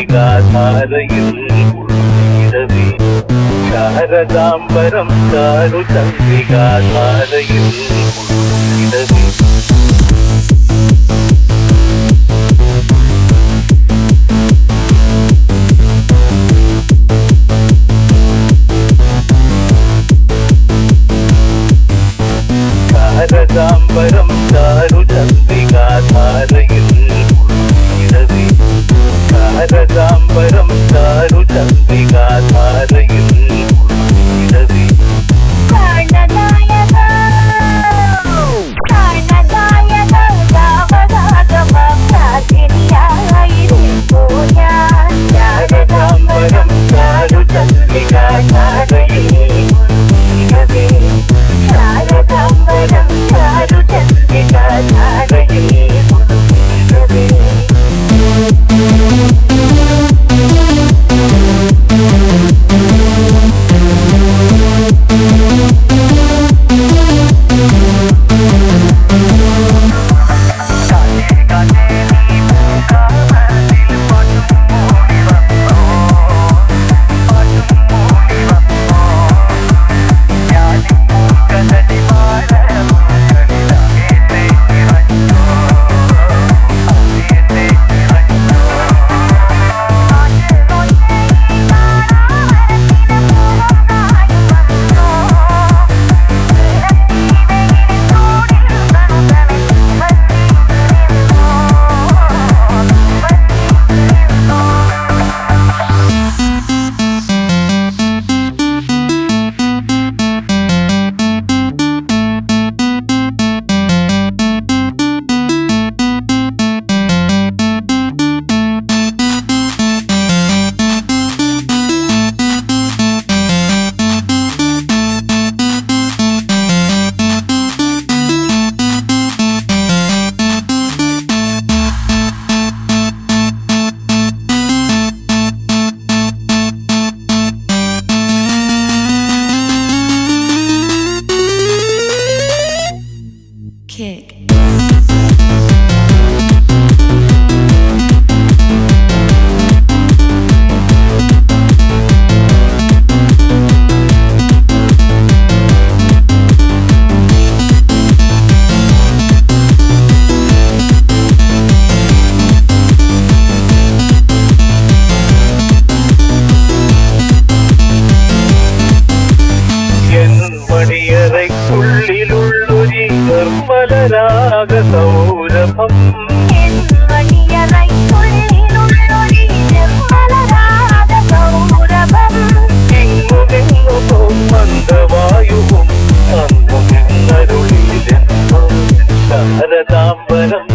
மேகாதாரையில் உள்ளிடவே சாரதாம்பரம் தாரு சந்திகாதாரையில் உள்ளிடவே தாம்பரம் தாரு சந்திகா தாரை രതാംബരം